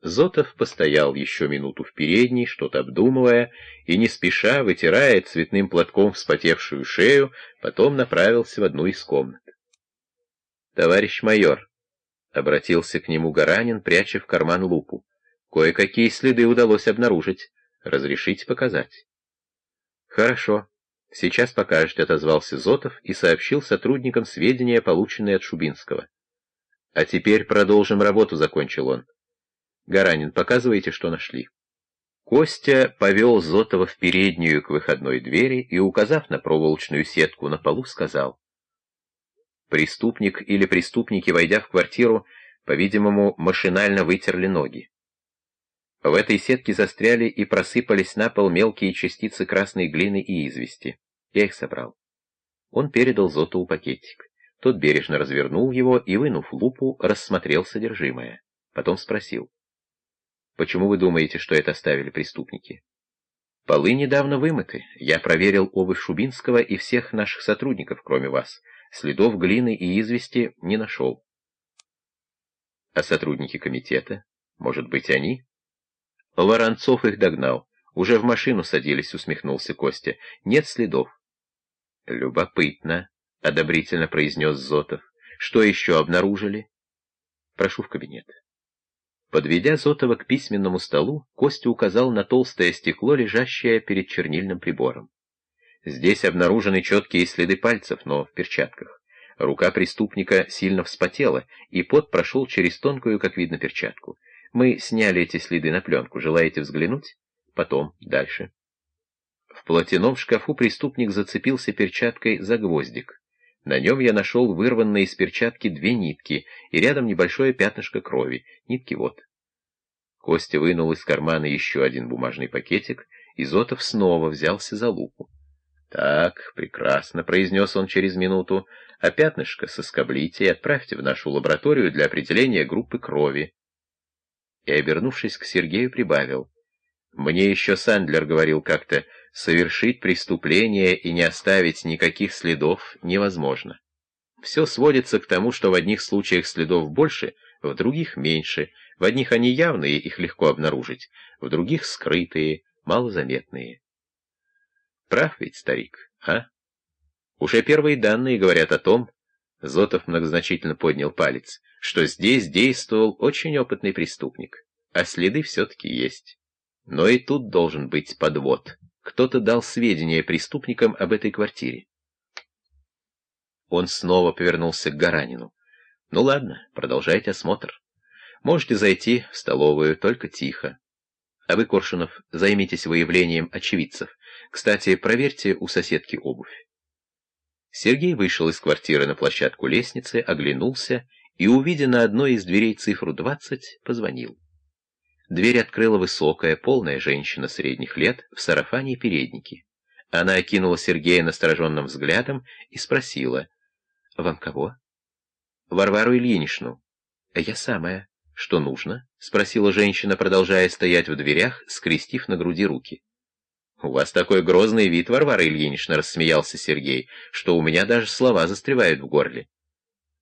Зотов постоял еще минуту в передней, что-то обдумывая, и не спеша, вытирая цветным платком вспотевшую шею, потом направился в одну из комнат. «Товарищ майор», — обратился к нему Гаранин, пряча в карман лупу, — «кое-какие следы удалось обнаружить. Разрешите показать?» «Хорошо. Сейчас покажете», — отозвался Зотов и сообщил сотрудникам сведения, полученные от Шубинского. «А теперь продолжим работу», — закончил он. Гаранин, показывайте, что нашли. Костя повел Зотова в переднюю к выходной двери и, указав на проволочную сетку на полу, сказал. Преступник или преступники, войдя в квартиру, по-видимому, машинально вытерли ноги. В этой сетке застряли и просыпались на пол мелкие частицы красной глины и извести. Я их собрал. Он передал Зотову пакетик. Тот бережно развернул его и, вынув лупу, рассмотрел содержимое. Потом спросил. Почему вы думаете, что это оставили преступники? Полы недавно вымыты. Я проверил обувь Шубинского и всех наших сотрудников, кроме вас. Следов глины и извести не нашел. А сотрудники комитета? Может быть, они? Воронцов их догнал. Уже в машину садились, усмехнулся Костя. Нет следов. Любопытно, одобрительно произнес Зотов. Что еще обнаружили? Прошу в кабинет. Подведя Зотова к письменному столу, Костя указал на толстое стекло, лежащее перед чернильным прибором. Здесь обнаружены четкие следы пальцев, но в перчатках. Рука преступника сильно вспотела, и пот прошел через тонкую, как видно, перчатку. Мы сняли эти следы на пленку. Желаете взглянуть? Потом. Дальше. В платяном шкафу преступник зацепился перчаткой за гвоздик. На нем я нашел вырванные из перчатки две нитки и рядом небольшое пятнышко крови. Нитки вот. Костя вынул из кармана еще один бумажный пакетик, и Зотов снова взялся за лупу. «Так, прекрасно», — произнес он через минуту, — «а пятнышко соскоблите и отправьте в нашу лабораторию для определения группы крови». И, обернувшись к Сергею, прибавил. «Мне еще Сандлер говорил как-то, совершить преступление и не оставить никаких следов невозможно. Все сводится к тому, что в одних случаях следов больше, в других меньше, в одних они явные, их легко обнаружить, в других скрытые, малозаметные. Прав ведь старик, а? Уже первые данные говорят о том, Зотов многозначительно поднял палец, что здесь действовал очень опытный преступник, а следы все-таки есть. Но и тут должен быть подвод. Кто-то дал сведения преступникам об этой квартире. Он снова повернулся к Гаранину. «Ну ладно, продолжайте осмотр. Можете зайти в столовую, только тихо. А вы, Коршунов, займитесь выявлением очевидцев. Кстати, проверьте у соседки обувь». Сергей вышел из квартиры на площадку лестницы, оглянулся и, увидя на одной из дверей цифру 20, позвонил. Дверь открыла высокая, полная женщина средних лет в сарафане и переднике. Она окинула Сергея настороженным взглядом и спросила, «Вам кого?» «Варвару Ильиничну». «Я самая. Что нужно?» — спросила женщина, продолжая стоять в дверях, скрестив на груди руки. «У вас такой грозный вид, Варвара Ильинична», — рассмеялся Сергей, «что у меня даже слова застревают в горле».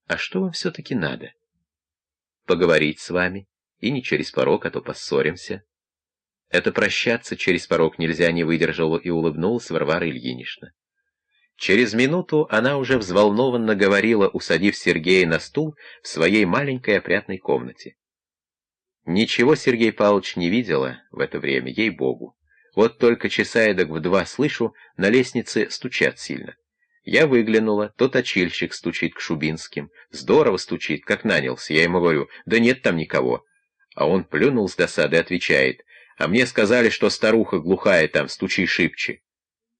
«А что вам все-таки надо?» «Поговорить с вами». И не через порог, а то поссоримся. Это прощаться через порог нельзя, не выдержала и улыбнулась Варвара Ильинична. Через минуту она уже взволнованно говорила, усадив Сергея на стул в своей маленькой опрятной комнате. Ничего Сергей Павлович не видела в это время, ей-богу. Вот только часа эдак в два слышу, на лестнице стучат сильно. Я выглянула, тот точильщик стучит к Шубинским. Здорово стучит, как нанялся. Я ему говорю, да нет там никого. А он плюнул с досады, отвечает, «А мне сказали, что старуха глухая там, стучи шибче».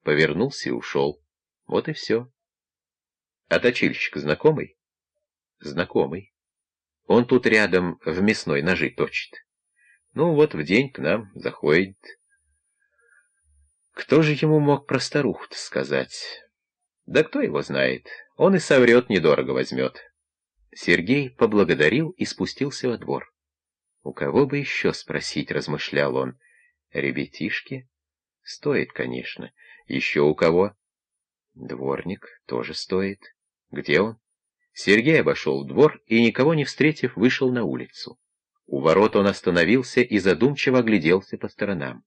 Повернулся и ушел. Вот и все. А точильщик знакомый? Знакомый. Он тут рядом в мясной ножи точит. Ну вот в день к нам заходит. Кто же ему мог про старуху-то сказать? Да кто его знает, он и соврет, недорого возьмет. Сергей поблагодарил и спустился во двор. У кого бы еще спросить, размышлял он. Ребятишки? Стоит, конечно. Еще у кого? Дворник тоже стоит. Где он? Сергей обошел двор и, никого не встретив, вышел на улицу. У ворот он остановился и задумчиво огляделся по сторонам.